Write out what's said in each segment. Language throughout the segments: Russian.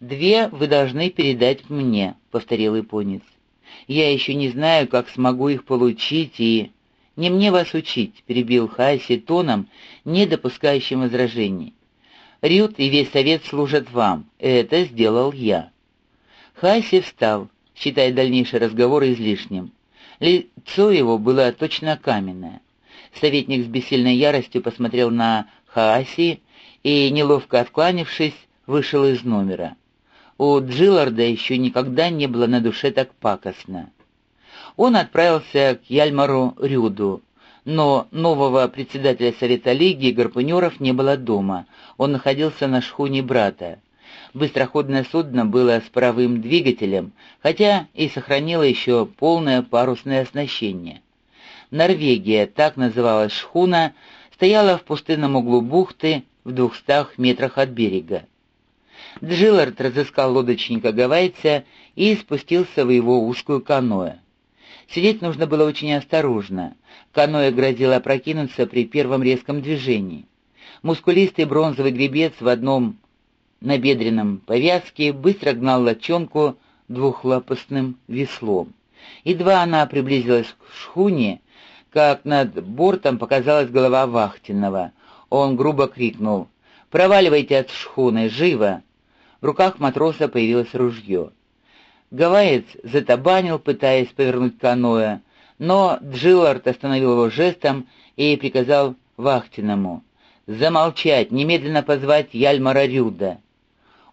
«Две вы должны передать мне», — повторил японец. «Я еще не знаю, как смогу их получить и...» «Не мне вас учить», — перебил Хайси тоном, не допускающим возражений. «Рют и весь совет служат вам. Это сделал я». Хайси встал, считая дальнейший разговор излишним. Лицо его было точно каменное. Советник с бессильной яростью посмотрел на Хааси и, неловко откланившись, вышел из номера. У Джилларда еще никогда не было на душе так пакостно он отправился к Яльмару Рюду, но нового председателя Совета Лиги Гарпунеров не было дома, он находился на шхуне брата. Быстроходное судно было с паровым двигателем, хотя и сохранило еще полное парусное оснащение. Норвегия, так называлась шхуна, стояла в пустынном углу бухты в двухстах метрах от берега. Джиллард разыскал лодочника Гавайца и спустился в его узкую каноэ. Сидеть нужно было очень осторожно. Каноэ грозило опрокинуться при первом резком движении. Мускулистый бронзовый гребец в одном набедренном повязке быстро гнал лодчонку двухлопастным веслом. Едва она приблизилась к шхуне, как над бортом показалась голова вахтенного. Он грубо крикнул «Проваливайте от шхуны, живо!» В руках матроса появилось ружье. Гавайец затабанил, пытаясь повернуть каноэ, но Джиллард остановил его жестом и приказал вахтенному «Замолчать, немедленно позвать Яльмара Рюда».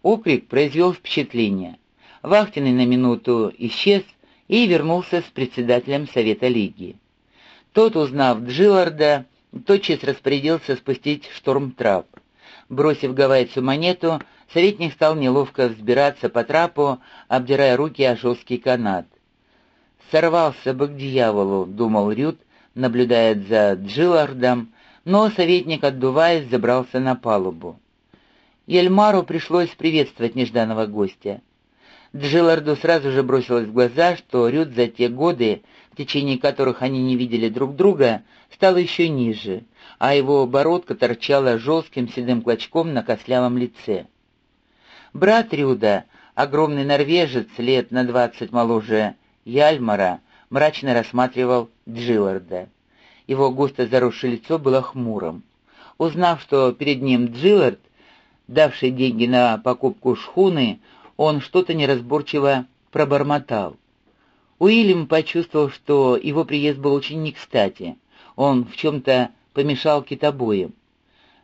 Окрик произвел впечатление. Вахтенный на минуту исчез и вернулся с председателем Совета Лиги. Тот, узнав Джилларда, тотчас распорядился спустить шторм-трап. Бросив гавайцу монету, Советник стал неловко взбираться по трапу, обдирая руки о жесткий канат. «Сорвался бы к дьяволу», — думал Рют, наблюдая за Джиллардом, но советник, отдуваясь, забрался на палубу. Ельмару пришлось приветствовать нежданного гостя. Джилларду сразу же бросилось в глаза, что Рют за те годы, в течение которых они не видели друг друга, стал еще ниже, а его бородка торчала жестким седым клочком на кослявом лице. Брат Рюда, огромный норвежец, лет на двадцать моложе Яльмара, мрачно рассматривал Джилларда. Его густо заросшее лицо было хмурым. Узнав, что перед ним Джиллард, давший деньги на покупку шхуны, он что-то неразборчиво пробормотал. Уильям почувствовал, что его приезд был очень не кстати. Он в чем-то помешал китобоям.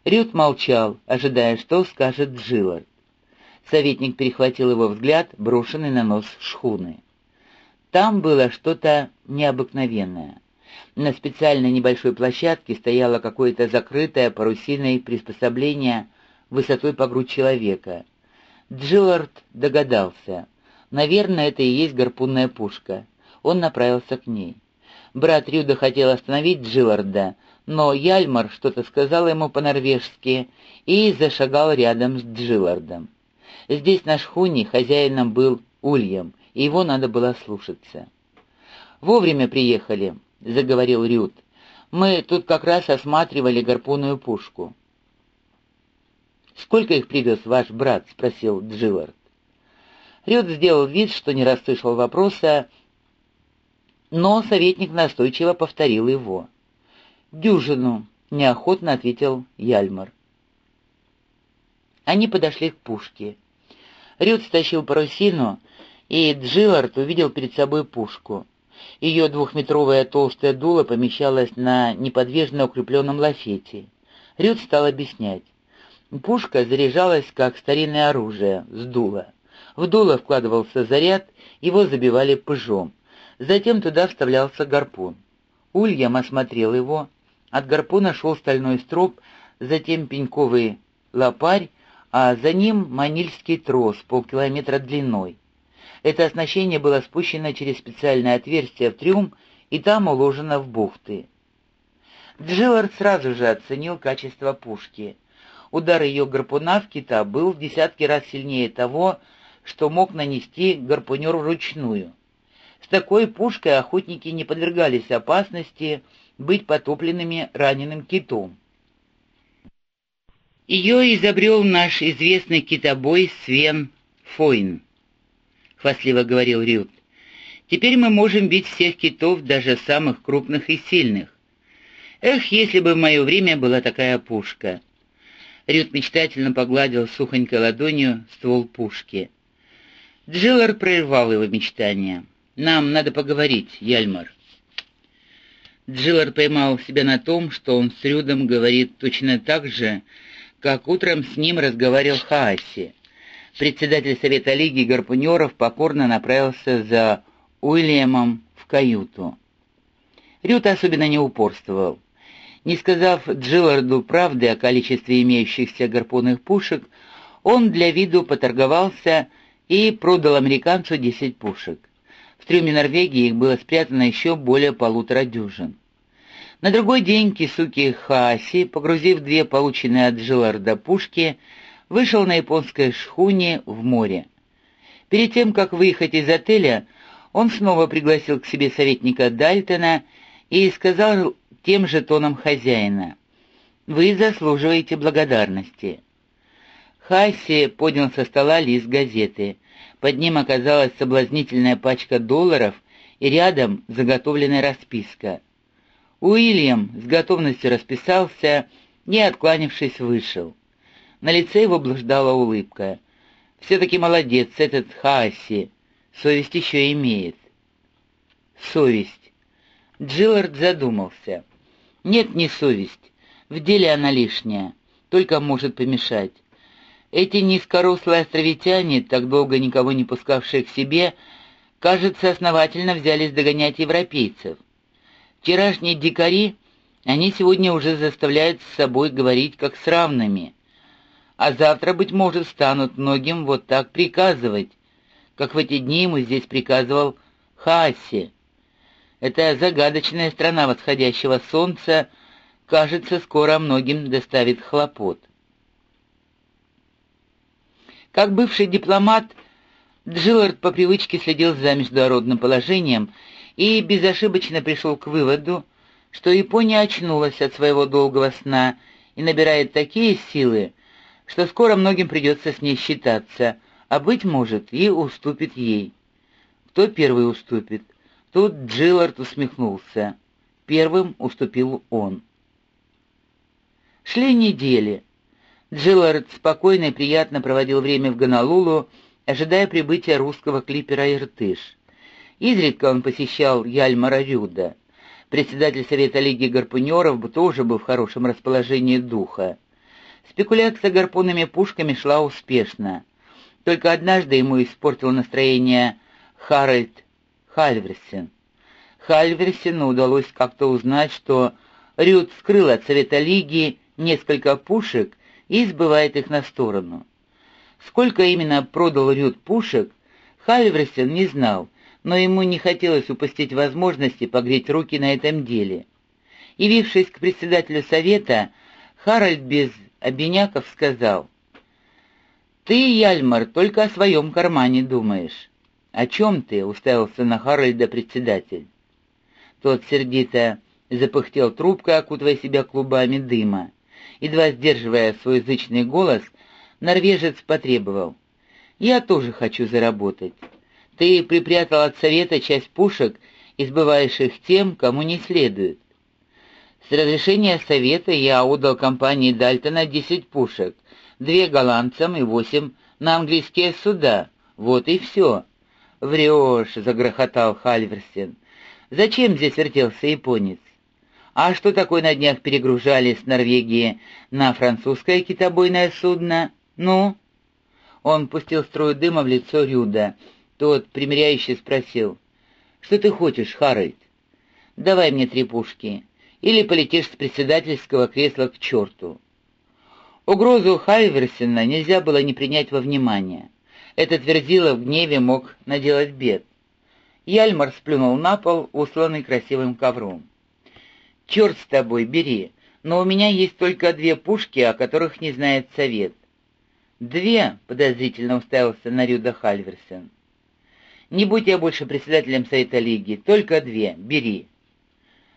Рют молчал, ожидая, что скажет Джиллард. Советник перехватил его взгляд, брошенный на нос шхуны. Там было что-то необыкновенное. На специальной небольшой площадке стояло какое-то закрытое парусиное приспособление высотой по грудь человека. Джиллард догадался. Наверное, это и есть гарпунная пушка. Он направился к ней. Брат Рюда хотел остановить Джилларда, но Яльмар что-то сказал ему по-норвежски и зашагал рядом с Джиллардом. Здесь на шхуне хозяином был Ульям, и его надо было слушаться. «Вовремя приехали», — заговорил Рют. «Мы тут как раз осматривали гарпунную пушку». «Сколько их привез ваш брат?» — спросил Джиллард. Рют сделал вид, что не расслышал вопроса, но советник настойчиво повторил его. «Дюжину», — неохотно ответил Яльмар. Они подошли к пушке. Рют стащил парусину, и Джиллард увидел перед собой пушку. Ее двухметровое толстое дуло помещалось на неподвижно укрепленном лафете. Рют стал объяснять. Пушка заряжалась как старинное оружие, с дула. В дуло вкладывался заряд, его забивали пыжом. Затем туда вставлялся гарпун. Ульям осмотрел его. От гарпуна шел стальной строп, затем пеньковый лопарь, а за ним манильский трос полкилометра длиной. Это оснащение было спущено через специальное отверстие в трюм и там уложено в бухты. Джиллард сразу же оценил качество пушки. Удар ее гарпуна в кита был в десятки раз сильнее того, что мог нанести гарпунер вручную. С такой пушкой охотники не подвергались опасности быть потопленными раненым китом. Ее изобрел наш известный китобой Свен Фойн», — хвастливо говорил Рют. «Теперь мы можем бить всех китов, даже самых крупных и сильных. Эх, если бы в мое время была такая пушка!» Рют мечтательно погладил сухонькой ладонью ствол пушки. Джиллар прервал его мечтания. «Нам надо поговорить, Яльмар». Джиллар поймал себя на том, что он с Рюдом говорит точно так же, как утром с ним разговаривал Хааси. Председатель Совета Лиги гарпунеров покорно направился за Уильямом в каюту. Рют особенно не упорствовал. Не сказав Джилларду правды о количестве имеющихся гарпунных пушек, он для виду поторговался и продал американцу 10 пушек. В трюме Норвегии их было спрятано еще более полутора дюжин. На другой день Кисуки Хааси, погрузив две полученные от Джилларда пушки, вышел на японской шхуне в море. Перед тем, как выехать из отеля, он снова пригласил к себе советника Дальтона и сказал тем же тоном хозяина. «Вы заслуживаете благодарности». Хасси поднял со стола лист газеты. Под ним оказалась соблазнительная пачка долларов и рядом заготовленная расписка. Уильям с готовностью расписался и, откланившись, вышел. На лице его блуждала улыбка. «Все-таки молодец этот Хасси, совесть еще имеет». «Совесть». Джиллард задумался. Нет, не совесть. В деле она лишняя, только может помешать. Эти низкорослые островитяне, так долго никого не пускавшие к себе, кажется, основательно взялись догонять европейцев. Вчерашние дикари, они сегодня уже заставляют с собой говорить как с равными. А завтра, быть может, станут многим вот так приказывать, как в эти дни ему здесь приказывал Хааси. Эта загадочная страна восходящего солнца, кажется, скоро многим доставит хлопот. Как бывший дипломат, Джиллард по привычке следил за международным положением и безошибочно пришел к выводу, что Япония очнулась от своего долгого сна и набирает такие силы, что скоро многим придется с ней считаться, а, быть может, и уступит ей. Кто первый уступит? Тут Джиллард усмехнулся. Первым уступил он. Шли недели. Джиллард спокойно и приятно проводил время в Гонолулу, ожидая прибытия русского клипера «Иртыш». Изредка он посещал Яльмара Рюда. Председатель Совета Лиги гарпунеров тоже был в хорошем расположении духа. Спекуляция гарпунными пушками шла успешно. Только однажды ему испортил настроение Харальд Хальверсен. Хальверсену удалось как-то узнать, что Рют скрыл от Совета Лиги несколько пушек и сбывает их на сторону. Сколько именно продал Рют пушек, Хальверсен не знал, но ему не хотелось упустить возможности погреть руки на этом деле. Явившись к председателю совета, Харальд без обиняков сказал, «Ты, Яльмар, только о своем кармане думаешь. «О чем ты?» — уставился на Харальда председатель. Тот сердито запыхтел трубкой, окутывая себя клубами дыма. Едва сдерживая свой зычный голос, норвежец потребовал. «Я тоже хочу заработать. Ты припрятал от совета часть пушек и их тем, кому не следует. С разрешения совета я отдал компании Дальтона десять пушек, две голландцам и восемь на английские суда. Вот и все. «Врешь», — загрохотал Хальверсен. «Зачем здесь вертелся японец? А что такое на днях перегружали с Норвегии на французское китобойное судно? Ну?» Он пустил струю дыма в лицо Рюда. Тот, примиряюще спросил. «Что ты хочешь, Харальд? Давай мне три пушки, или полетишь с председательского кресла к черту». Угрозу Хальверсена нельзя было не принять во внимание. Этот верзила в гневе мог наделать бед. Яльмар сплюнул на пол, усланный красивым ковром. «Черт с тобой, бери, но у меня есть только две пушки, о которых не знает совет». «Две?» — подозрительно уставился на Рюда Хальверсен. «Не будь я больше председателем Совета Лиги, только две, бери».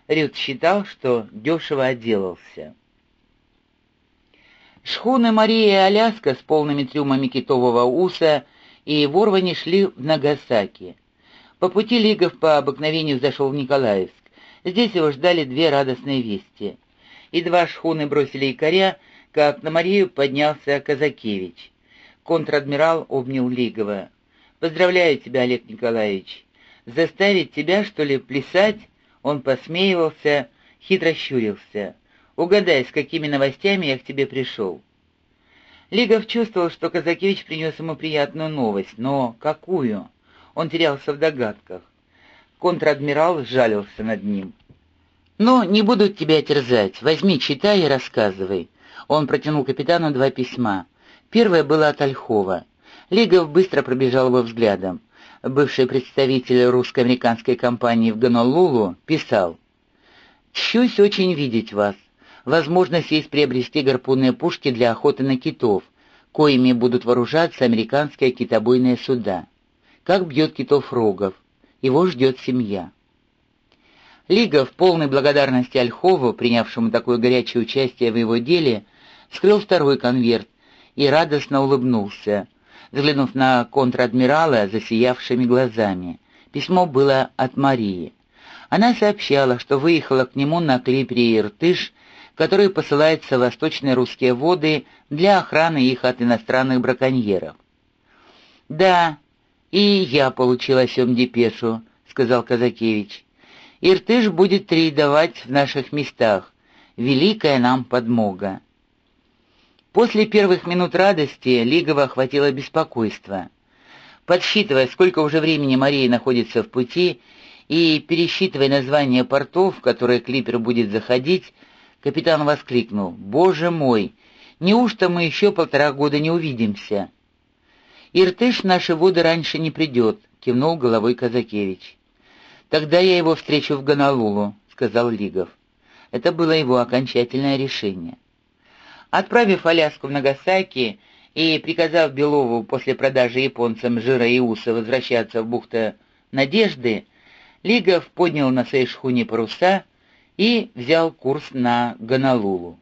Рюд считал, что дешево отделался. Шхуны Мария и Аляска с полными трюмами китового уса и ворвани шли в Нагасаки. По пути Лигов по обыкновению зашел в Николаевск. Здесь его ждали две радостные вести. И два шхуны бросили якоря, как на Марию поднялся Казакевич. Контр-адмирал обнял Лигова. «Поздравляю тебя, Олег Николаевич. Заставить тебя, что ли, плясать?» Он посмеивался, хитро щурился. «Угадай, с какими новостями я к тебе пришел». Лигов чувствовал, что Казакевич принес ему приятную новость, но какую? Он терялся в догадках. Контр-адмирал сжалился над ним. «Ну, не буду тебя терзать. Возьми, читай и рассказывай». Он протянул капитану два письма. Первое было от Ольхова. Лигов быстро пробежал его взглядом. Бывший представитель русско-американской компании в Гонолулу писал «Чусь очень видеть вас возможность есть приобрести гарпунные пушки для охоты на китов, коими будут вооружаться американские китобойные суда. Как бьет китов Рогов. Его ждет семья. Лига в полной благодарности Ольхову, принявшему такое горячее участие в его деле, скрыл второй конверт и радостно улыбнулся, взглянув на контр-адмирала засиявшими глазами. Письмо было от Марии. Она сообщала, что выехала к нему на клипере «Иртыш» который посылается в восточные русские воды для охраны их от иностранных браконьеров. «Да, и я получил о сём депешу», — сказал Казакевич. «Иртыш будет рейдовать в наших местах. Великая нам подмога». После первых минут радости Лигова охватило беспокойство. Подсчитывая, сколько уже времени Мария находится в пути, и пересчитывая названия портов, в которые клипер будет заходить, Капитан воскликнул. «Боже мой! Неужто мы еще полтора года не увидимся?» «Иртыш наши воды раньше не придет», — кивнул головой Казакевич. «Тогда я его встречу в Гонолулу», — сказал Лигов. Это было его окончательное решение. Отправив Аляску в Нагасаки и приказав Белову после продажи японцам жира и уса возвращаться в бухту Надежды, Лигов поднял на своей шхуне паруса и взял курс на Гонолулу.